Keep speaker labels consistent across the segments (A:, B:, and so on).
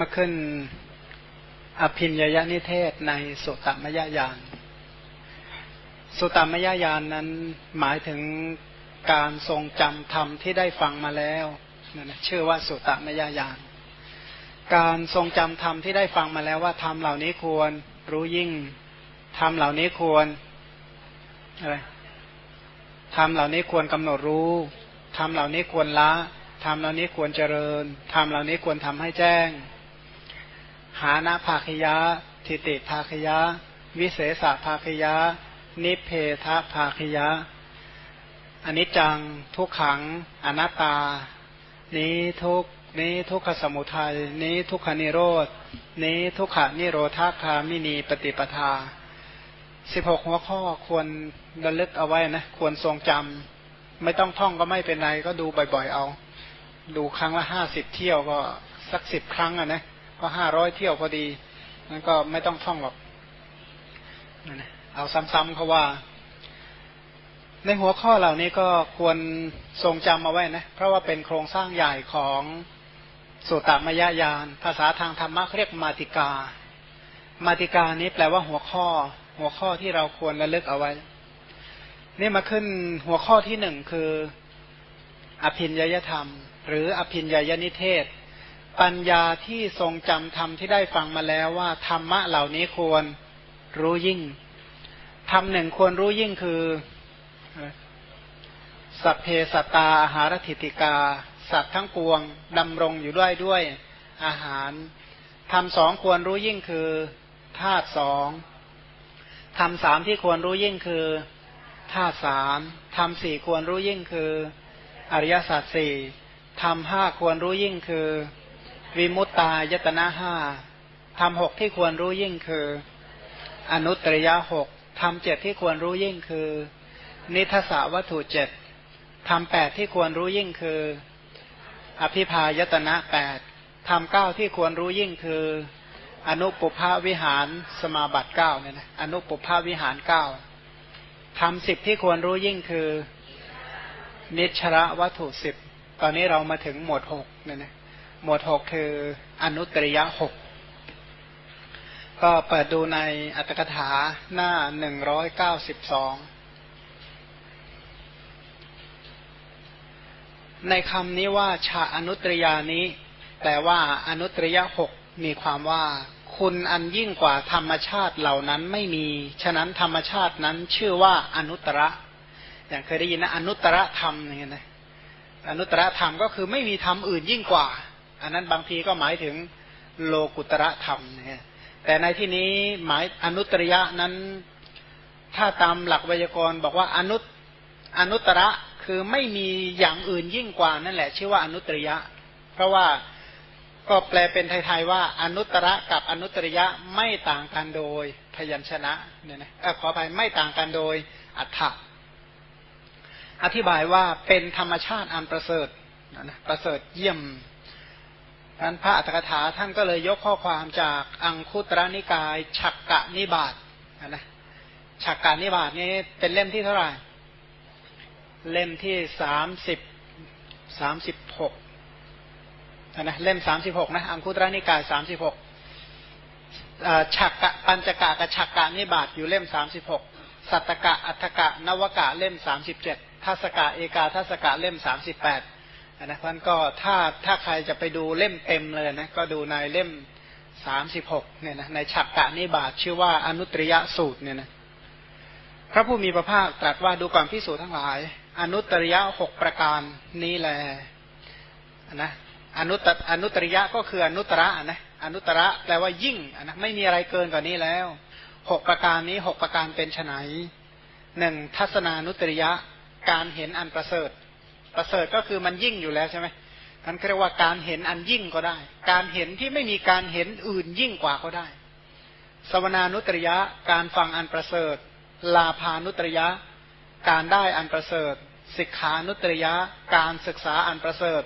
A: มาขึ้นอภินยยนิเทศในสุตตมยญาณ สุตตมยญาณนนั้นหมายถึงการทรงจำธรรมที่ได้ฟังมาแล้วนั่นชื่อว่าสุตตมยญาณ การทรงจำธรรมที่ได้ฟังมาแล้วว่าธรรมเหล่านี้ควรรู้ยิ่งธรรมเหล่านี้ควรอะไรธรรมเหล่านี้ควรกำหนดรู้ธรรมเหล่านี้ควรละธรรมเหล่านี้ควรเจริญธรรมเหล่านี้ควรทำให้แจ้ง หานาภาคยะทิติภาคยะวิเศษภาคยะนิเพทภาคยะอันนี้จังทุกขังอนัตตา นี้ทุกนี้ทุกขสมุทัยนี้ทุกขนิโรธนี้ทุกขนิโรธาคามินีปฏิปทาสิบหกหัวข้อควรระลึกเอาไว้นะ ควรทรงจำไม่ต้องท่องก็ไม่เป็นไรก็ดูบ่อยๆเอา ดูครั้งละห้าสิบเที่ยวก็สักสิบครั้งอะนะ ก็ห้าร้อยเที่ยวพอดีนั่นก็ไม่ต้องท่องหรอกเอาซ้ำๆเขาว่า ในหัวข้อเหล่านี้ก็ควรทรงจำเอาไว้นะ เพราะว่าเป็นโครงสร้างใหญ่ของสุตตมยญาณภาษาทางธรรมะเรียกมาติกา มาติกานี้แปลว่าหัวข้อ หัวข้อที่เราควรระลึกเอาไว้ นี่มาขึ้นหัวข้อที่หนึ่งคือ อภินยยธรรม หรืออภินญานิเทศ ปัญญาที่ทรงจำธรรมที่ได้ฟังมาแล้วว่า ธรรมะเหล่านี้ควรรู้ยิ่งธรรมหนึ่งควรรู้ยิ่งคือสัพเพสตาอาหารถิติกา สัตว์ทั้งปวงดำรงอยู่ด้วยด้วยอาหารธรรมสองควรรู้ยิ่งคือธาตุสองธรรมสามที่ควรรู้ยิ่งคือธาตุสามธรรมสี่ควรรู้ยิ่งคือ อริยสัจสี่ทำห้าควรรู้ยิ่งคือ วิมุตตายตนะห้าทำหกที่ควรรู้ยิ่งคือ อนุตริยะหกทำเจ็ดที่ควรรู้ยิ่งคือ นิทศวัตถุเจ็ดทำแปดที่ควรรู้ยิ่งคือ อภิพายตนะแปดทำเก้าที่ควรรู้ยิ่งคือ อนุปภาวิหารสมาบัติเก้าเนี่ยนะอนุปภาวิหารเก้าทำสิบที่ควรรู้ยิ่งคือ นิชระวัตถุสิบตอนนี้เรามาถึงหมวดหกเนี่ยนะ หมวดหกคืออนุตริยะหกก็เปิดดูในอัตถกถาหน้าหนึ่งร้อยเก้าสิบสองในคำนี้ว่าชาอนุตริยานี้ แต่ว่าอนุตริยะหกมีความว่า คุณอันยิ่งกว่าธรรมชาติเหล่านั้นไม่มี ฉะนั้นธรรมชาตินั้นชื่อว่าอนุตระ อย่างเคยได้ยินนะอนุตระธรรมอย่างเงี้ยนะอนุตตรธรรมก็คือไม่มีธรรมอื่นยิ่งกว่า อันนั้นบางทีก็หมายถึงโลกุตระธรรมนะแต่ในที่นี้หมายอนุตริยะนั้น ถ้าตามหลักไวยากรณ์บอกว่าอนุอนุตระคือไม่มีอย่างอื่นยิ่งกว่านั่นแหละ ชื่อว่าอนุตริยะ เพราะว่าก็แปลเป็นไทยๆว่าอนุตระกับอนุตริยะไม่ต่างกันโดยพยัญชนะเนี่ยนะขออภัยไม่ต่างกันโดยอัฏฐะอธิบายว่าเป็นธรรมชาติอันประเสริฐนะประเสริฐเยี่ยม นั้นพระอัตถกถาท่านก็เลยยกข้อความจากอังคุตรนิกายฉักกะนิบาตนะฉักกะนิบาตนี้เป็นเล่มที่เท่าไหร่ เล่มที่สามสิบสามสิบหกนะเล่มสามสิบหกนะอังคุตรนิกายสามสิบหกฉักกะปัญจกะกับฉักกะนิบาตอยู่เล่มสามสิบหกสัตตกะอัฏฐกะนวกะเล่มสามสิบเจ็ดทัศกะเอกาทัศกะเล่มสามสิบแปด นะท่านก็ถ้าถ้าใครจะไปดูเล่มเต็มเลยนะก็ดูในเล่มสามสิบหกเนี่ยนะในฉักกะนิบาตชื่อว่าอนุตริยสูตรเนี่ยนะพระผู้มีพระภาคตรัสว่าดูก่อนพิสูจน์ทั้งหลาย อนุตริยหกประการนี้แหละนะอนุตอนุตริยะก็คืออนุตระนะอนุตระแปลว่ายิ่งนะไม่มีอะไรเกินกว่านี้แล้วหกประการนี้หกประการเป็นไนหนึ่งทัศนานุตริยะการเห็นอันประเสริฐ ประเสริฐก็คือมันยิ่งอยู่แล้วใช่ไหมท่านเรียกว่าการเห็นอันยิ่งก็ได้ การเห็นที่ไม่มีการเห็นอื่นยิ่งกว่าก็ได้ สวนานุตริยะการฟังอันประเสริฐ ลาพานุตริยะการได้อันประเสริฐศิกขานุตริยะการศึกษาอันประเสริฐ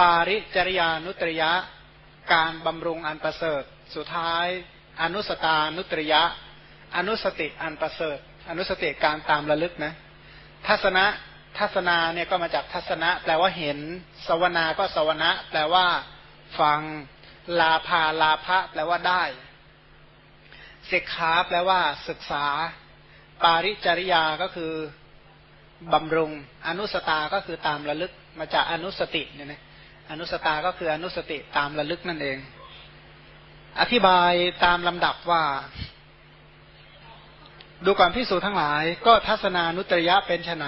A: ปาริจริยานุตริยะการบำรุงอันประเสริฐ สุดท้าย อนุสตานุตริยะ อนุสติอันประเสริฐ อนุสติการตามระลึกนะ ทัศนะ ทัศนาเนี่ยก็มาจากทัศนะ แปลว่าเห็น สวนาก็สวนะ แปลว่า ฟัง ลาภาลาภะแปลว่าได้ศิกขาแปลว่าศึกษา ปาริจริยาก็คือบำรุง อนุสตาก็คือตามระลึก มาจากอนุสติเนี่ยนะอนุสตาก็คืออนุสติตามระลึกนั่นเอง อธิบายตามลำดับว่า ดูก่อนพิสูจทั้งหลาย ก็ทัศนานุตรยะเป็นไน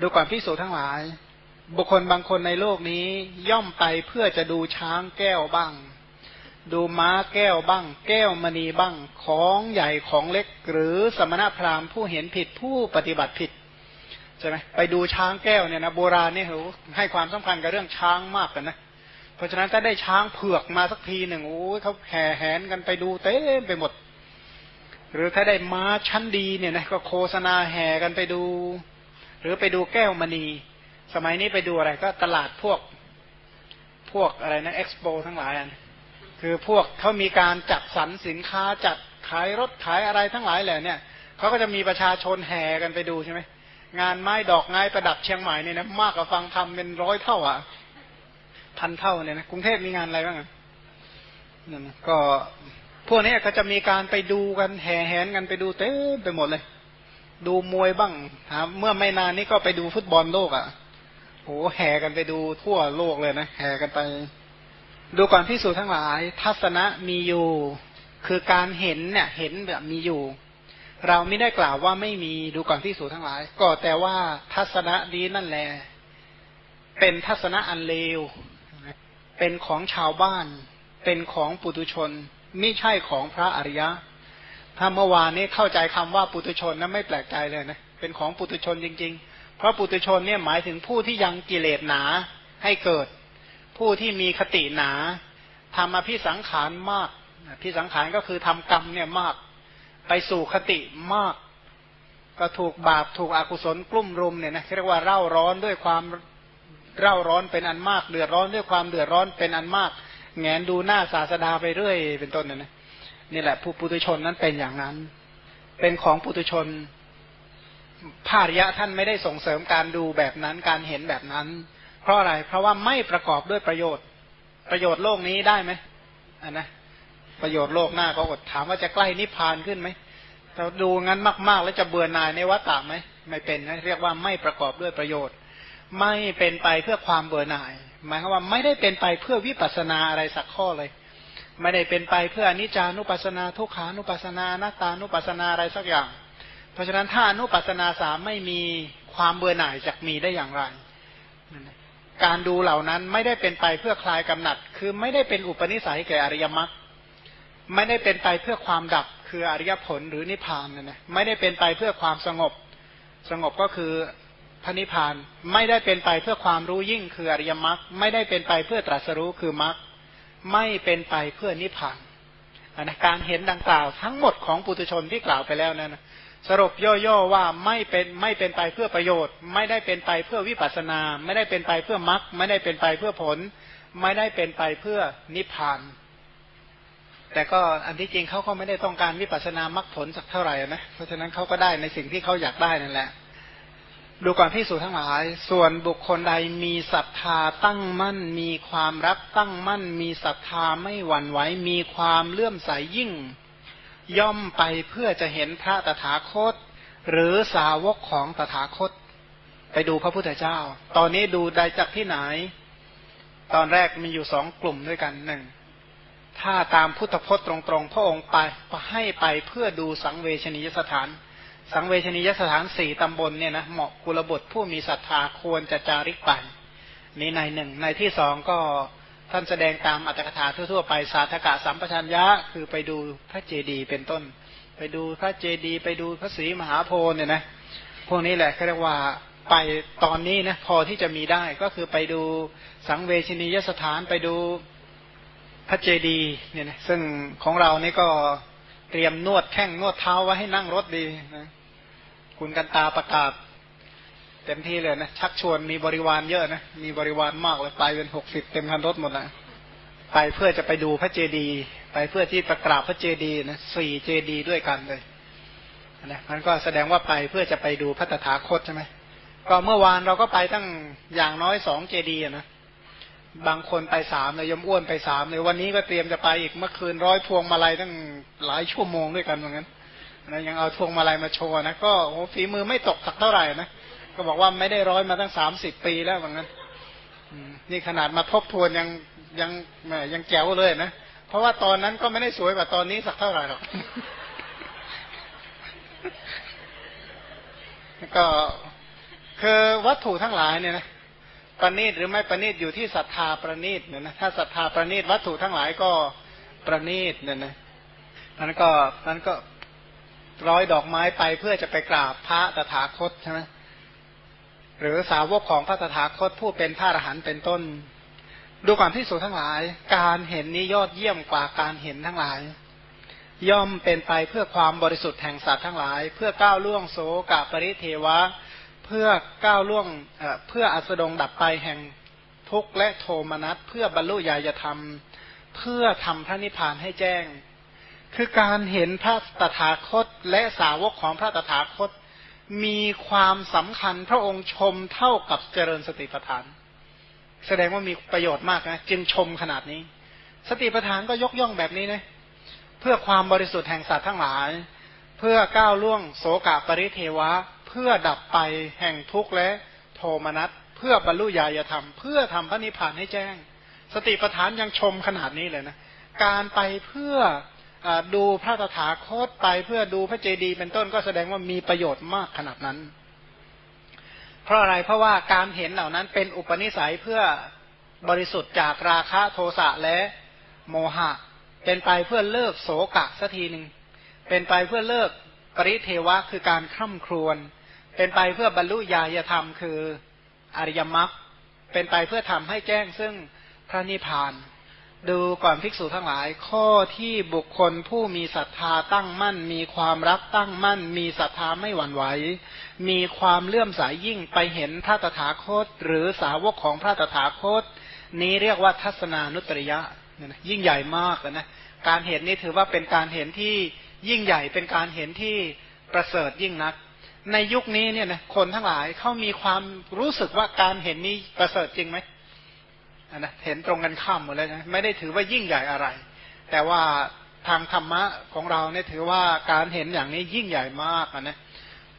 A: ดูก่อนพิสูจทั้งหลาย บุคคลบางคนในโลกนี้ย่อมไปเพื่อจะดูช้างแก้วบ้าง ดูม้าแก้วบ้าง แก้วมณีบ้าง ของใหญ่ของเล็ก หรือสมณพราหมณ์ผู้เห็นผิดผู้ปฏิบัติผิดใช่ไหมไปดูช้างแก้วเนี่ยนะโบราณเนี่ยเขาให้ความสำคัญกับเรื่องช้างมากกันนะเพราะฉะนั้นถ้าได้ช้างเผือกมาสักทีหนึ่งโอ้ยเขาแห่แหนกันไปดูเต็มไปหมด หรือถ้าได้ม้าชั้นดีเนี่ยนะก็โฆษณาแห่กันไปดู หรือไปดูแก้วมณี สมัยนี้ไปดูอะไรก็ตลาดพวกพวกอะไรนะเอ็กซ์โปทั้งหลายอันคือพวกเขามีการจัดสรรสินค้าจัดขายรถขายอะไรทั้งหลายแหละเนี่ยเขาก็จะมีประชาชนแห่กันไปดูใช่ไหมงานไม้ดอกไม้ประดับเชียงใหม่เนี่ยนะมากกว่าฟังทำเป็นร้อยเท่าอะพันเท่าเนี่ยนะกรุงเทพมีงานอะไรบ้างอะนั่นก็พวกนี้ก็จะมีการไปดูกันแห่แหนกันไปดูเต็มไปหมดเลย ดูมวยบ้างครับเมื่อไม่นานนี้ก็ไปดูฟุตบอลโลกอะโหแห่กันไปดูทั่วโลกเลยนะแห่กันไป ดูก่อนพิสูจนทั้งหลาย ทัศนะมีอยู่ คือการเห็นเนี่ย เห็นแบบมีอยู่ เราไม่ได้กล่าวว่าไม่มีดูก่อนที่สูทั้งหลาย ก็แต่ว่าทัศนะนี้นั่นแหละเป็นทัศนะอันเลวเป็นของชาวบ้าน เป็นของปุตุชน ไม่ใช่ของพระอริยะ ถ้าเมื่อวานนี้เข้าใจคำว่าปุตุชนนั้นไม่แปลกใจเลยนะเป็นของปุตุชนจริง ๆ เพราะปุตุชนเนี่ยหมายถึงผู้ที่ยังกิเลสหนาให้เกิด ผู้ที่มีคติหนาทำอภิสังขารมากพิสังขารก็คือทำกรรมเนี่ยมาก ไปสู่คติมาก ก็ถูกบาปถูกอกุศลกลุ่มรุมเนี่ยนะเรียกว่าเร่าร้อนด้วยความเร่าร้อนเป็นอันมาก เดือดร้อนด้วยความเดือดร้อนเป็นอันมากแงนดูหน้าศาสดาไปเรื่อย เป็นต้นเนี่ยนะ นี่แหละผู้ปุถุชนนั้นเป็นอย่างนั้น เป็นของปุถุชนภาริยะท่านไม่ได้ส่งเสริมการดูแบบนั้นการเห็นแบบนั้น เพราะอะไรเพราะว่าไม่ประกอบด้วยประโยชน์ ประโยชน์โลกนี้ได้ไหมอันนะประโยชน์โลกหน้าก็อดถามว่าจะใกล้นิพพานขึ้นไหมเราดูงั้นมาก ๆ แล้วจะเบื่อหน่ายในวัฏฏะไหมไม่เป็นนะเรียกว่าไม่ประกอบด้วยประโยชน์ ไม่เป็นไปเพื่อความเบื่อหน่าย หมายความว่าไม่ได้เป็นไปเพื่อวิปัสสนาอะไรสักข้อเลย ไม่ได้เป็นไปเพื่ออนิจจานุปัสนาทุกขานุปัสนาหน้าตานุปัสนาอะไรสักอย่าง เพราะฉะนั้นถ้าอนุปัสนาสามไม่มีความเบื่อหน่ายจะมีได้อย่างไรการดูเหล่านั้นไม่ได้เป็นไปเพื่อคลายกำหนัด คือไม่ได้เป็นอุปนิสัยแก่อริยมรรคไม่ได้เป็นไปเพื่อความดับคืออริยผลหรือนิพพานนะนะไม่ได้เป็นไปเพื่อความสงบ สงบก็คือพระนิพพาน ไม่ได้เป็นไปเพื่อความรู้ยิ่งคืออริยมรรคไม่ได้เป็นไปเพื่อตรัสรู้คือมรรค ไม่เป็นไปเพื่อนิพพานนะการเห็นดังกล่าวทั้งหมดของปุถุชนที่กล่าวไปแล้วนั้นสรุปย่อๆว่าไม่เป็นไม่เป็นไปเพื่อประโยชน์ ไม่ได้เป็นไปเพื่อวิปัสนา ไม่ได้เป็นไปเพื่อมรรคไม่ได้เป็นไปเพื่อผล ไม่ได้เป็นไปเพื่อนิพพาน แต่ก็อันที่จริงเขาก็ไม่ได้ต้องการวิปัสนามรรคผลสักเท่าไหร่นะเพราะฉะนั้นเขาก็ได้ในสิ่งที่เขาอยากได้นั่นแหละ ดูก่อนพิสูจทั้งหลาย ส่วนบุคคลใดมีศรัทธาตั้งมั่น มีความรักตั้งมั่น มีศรัทธาไม่หวั่นไหว มีความเลื่อมใสยยิ่ง ย่อมไปเพื่อจะเห็นพระตถาคต หรือสาวกของตถาคต ไปดูพระพุทธเจ้า ตอนนี้ดูได้จากที่ไหน ตอนแรกมีอยู่สองกลุ่มด้วยกันหนึ่ง ถ้าตามพุทธพจน์ตรงๆ พระองค์ไปให้ไปเพื่อดูสังเวชนียสถาน สังเวชนียสถานสี่ตำบลเนี่ยนะเหมาะกุลบุตรผู้มีศรัทธาควรจะจาริกไปนี่ในหนึ่งในที่สองก็ท่านแสดงตามอัตถกถาทั่วๆไปสาธกะสัมปชัญญะคือไปดูพระเจดีย์เป็นต้น ไปดูพระเจดีย์ไปดูพระศรีมหาโพธิ์เนี่ยนะพวกนี้แหละเขาเรียกว่าไปตอนนี้นะพอที่จะมีได้ก็คือไปดูสังเวชนียสถานไปดูพระเจดีเนี่ยนะซึ่งของเรานี่ก็เตรียมนวดแข้งนวดเท้าไว้ให้นั่งรถดีนะ คุณกันตาประกาศ เต็มที่เลยนะ ชักชวนมีบริวารเยอะนะ มีบริวารมากเลยไปเป็นหกสิบเต็มคันรถหมดนะไปเพื่อจะไปดูพระเจดีไปเพื่อที่ประกราบพระเจดีนะสี่เจดีด้วยกันเลยนะมันก็แสดงว่าไปเพื่อจะไปดูพระตถาคตใช่ไหมก็เมื่อวานเราก็ไปตั้งอย่างน้อยสองเจดีนะบางคนไปสามเลยยมอ้วนไปสามเลยวันนี้ก็เตรียมจะไปอีกเมื่อคืนร้อยพวงมาลัยตั้งหลายชั่วโมงด้วยกันเหมือนกัน นะยังเอาพวงมาลัยมาโชว์นะก็โอ้ฝีมือไม่ตกสักเท่าไหร่นะก็บอกว่าไม่ได้ร้อยมาตั้งสามสิบปีแล้วเหมือนกันนี่ขนาดมาทบทวนยังยังยังแจ๋วเลยนะเพราะว่าตอนนั้นก็ไม่ได้สวยกว่าตอนนี้สักเท่าไหร่หรอกก็คือวัตถุทั้งหลายเนี่ยนะประณีตหรือไม่ประณีตอยู่ที่ศรัทธาประณีตเนี่ยนะถ้าศรัทธาประณีตวัตถุทั้งหลายก็ประณีตเนี่ยนะนั้นก็นั้นก็ ร้อยดอกไม้ไปเพื่อจะไปกราบพระตถาคตใช่ไหมหรือสาวกของพระตถาคตผู้เป็นพระอรหันต์เป็นต้น ดูก่อนที่สุทั้งหลาย การเห็นนี้ยอดเยี่ยมกว่าการเห็นทั้งหลาย ย่อมเป็นไปเพื่อความบริสุทธิ์แห่งสัตว์ทั้งหลาย เพื่อก้าวล่วงโสกปริเทวะ เพื่อก้าวล่วงเพื่ออัสดงดับไปแห่งทุกข์และโทมนัสเพื่อบรรลุญาณธรรม เพื่อทำพระนิพพานให้แจ้ง คือการเห็นพระตถาคตและสาวกของพระตถาคต มีความสำคัญพระองค์ชมเท่ากับเจริญสติปัฏฐาน แสดงว่ามีประโยชน์มากนะจึงชมขนาดนี้ สติปัฏฐานก็ยกย่องแบบนี้นะเพื่อความบริสุทธิ์แห่งสัตว์ทั้งหลาย เพื่อก้าวล่วงโสกะปริเทวะ เพื่อดับไปแห่งทุกข์และโทมนัสเพื่อบรรลุญาณธรรม เพื่อทำพระนิพพานให้แจ้ง สติปัฏฐานยังชมขนาดนี้เลยนะการไปเพื่อ ดูพระตถาคตไปเพื่อดูพระเจดีย์เป็นต้นก็แสดงว่ามีประโยชน์มากขนาดนั้น เพราะอะไรเพราะว่าการเห็นเหล่านั้นเป็นอุปนิสัยเพื่อบริสุทธิ์จากราคะโทสะและโมหะ เป็นไปเพื่อเลิกโสกะสักทีหนึ่งเป็นไปเพื่อเลิกปริเทวะคือการคร่ำครวญเป็นไปเพื่อบรรลุญาณธรรมคืออริยมรรคเป็นไปเพื่อทำให้แจ้งซึ่งพระนิพพาน ดูก่อนภิกษุทั้งหลาย ข้อที่บุคคลผู้มีศรัทธาตั้งมั่น มีความรักตั้งมั่น มีศรัทธาไม่หวั่นไหว มีความเลื่อมใสยยิ่งไปเห็นพระตถาคต หรือสาวกของพระตถาคต นี้เรียกว่าทัศนานุตริยะยิ่งใหญ่มากนะการเห็นนี้ถือว่าเป็นการเห็นที่ยิ่งใหญ่เป็นการเห็นที่ประเสริฐยิ่งนัก ในยุคนี้เนี่ยนะคนทั้งหลายเขามีความรู้สึกว่าการเห็นนี้ประเสริฐจริงไหม นะเห็นตรงกันข้ามหมดเลยนะไม่ได้ถือว่ายิ่งใหญ่อะไร แต่ว่าทางธรรมะของเราเนี่ยถือว่าการเห็นอย่างนี้ยิ่งใหญ่มากนะ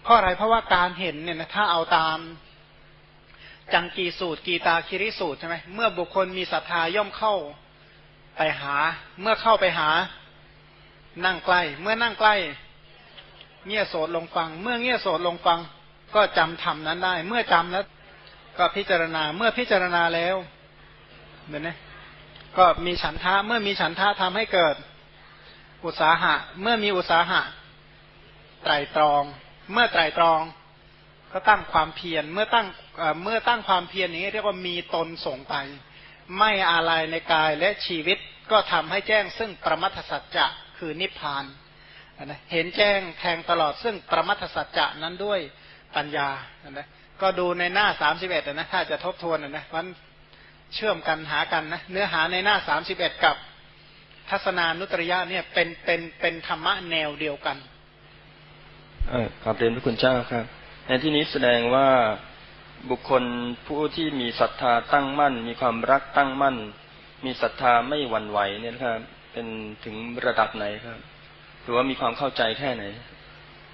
A: เพราะอะไรเพราะว่าการเห็นเนี่ยนะถ้าเอาตามจังกีสูตร กีตาคิริสูตรใช่ไหมเมื่อบุคคลมีศรัทธาย่อมเข้าไปหา เมื่อเข้าไปหา นั่งใกล้ เมื่อนั่งใกล้ เงี่ยโสดลงฟัง เมื่อเงี่ยโสดลงฟัง ก็จำธรรมนั้นได้ เมื่อจำแล้ว ก็พิจารณาเมื่อพิจารณาแล้ว เห็นไหมก็มีฉันทะเมื่อมีฉันทะทำให้เกิด อุตสาหะ เมื่อมีอุตสาหะ ไตรตรอง เมื่อไตรตรอง ก็ตั้งความเพียรเมื่อตั้งเมื่อตั้งความเพียรนี้เรียกว่ามีตนส่งไป ไม่อะไรในกายและชีวิตก็ทำให้แจ้งซึ่งประมัทสัจจะคือนิพพานนะเห็นแจ้งแทงตลอดซึ่งประมัทสัจจะนั้นด้วยปัญญานะก็ดูในหน้าสามสิบเอ็ดนะถ้าจะทบทวนนะมัน เชื่อมกันหากันนะเนื้อหาในหน้าสามสิบเอ็ดกับทัศนานุตริยะเนี่ยเป็นเป็นเป็นธรรมะแนวเดียวกัน
B: เออครับเรียนพระคุณเจ้าครับ ในที่นี้แสดงว่าบุคคลผู้ที่มีศรัทธาตั้งมั่น มีความรักตั้งมั่น มีศรัทธาไม่หวั่นไหวเนี่ยครับ เป็นถึงระดับไหนครับ หรือว่ามีความเข้าใจแค่ไหน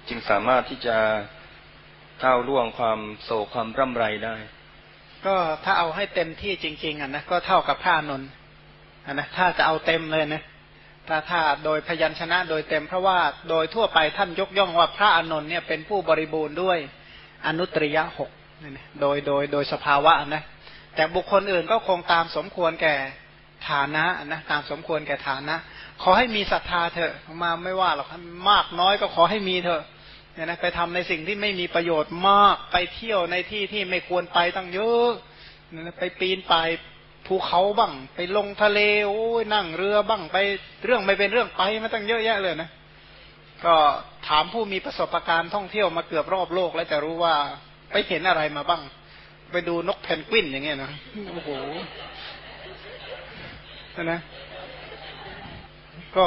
B: จึงสามารถที่จะก้าวล่วงความโศกความร่ำไรได้
A: ก็ถ้าเอาให้เต็มที่จริง ๆอะนะก็เท่ากับพระนนท์นะถ้าจะเอาเต็มเลยนะถ้าถ้าโดยพยัญชนะโดยเต็มเพราะว่าโดยทั่วไปท่านยกย่องว่าพระอนนท์เนี่ยเป็นผู้บริบูรณ์ด้วยอนุตริยะหกโดยโดยโดยสภาวะนะแต่บุคคลอื่นก็คงตามสมควรแก่ฐานะนะตามสมควรแก่ฐานะ ขอให้มีศรัทธาเถอะมาไม่ว่าหรอกมากน้อยก็ขอให้มีเถอะ เนี่ยนะไปทำในสิ่งที่ไม่มีประโยชน์มากไปเที่ยวในที่ที่ไม่ควรไปตั้งเยอะเนี่ยนะไปปีนไปภูเขาบ้างไปลงทะเลโอ้ยนั่งเรือบ้างไปเรื่องไม่เป็นเรื่องไปมาตั้งเยอะแยะเลยนะ ก็ถามผู้มีประสบการณ์ท่องเที่ยวมาเกือบรอบโลกแล้วจะรู้ว่าไปเห็นอะไรมาบ้าง ไปดูนกเพนกวินอย่างเงี้ยนะโอ้โหนะก็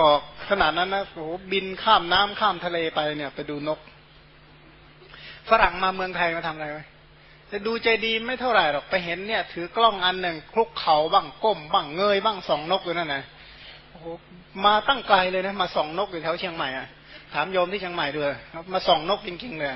A: ขนาดนั้นนะโอ้โหบินข้ามน้ำข้ามทะเลไปเนี่ย ไปดูนก ฝรั่งมาเมืองไทยมาทำอะไรไหมจะดูใจดีไม่เท่าไหร่หรอกไปเห็นเนี่ย ถือกล้องอันหนึ่งคลุกเขาบ้างก้มบ้างเงยบ้างสองนกอยู่นั่นนะโอ้โหมาตั้งไกลเลยนะ มาส่องนกอยู่แถวเชียงใหม่อะถามโยมที่เชียงใหม่ด้วยมาส่องนกจริงๆเลย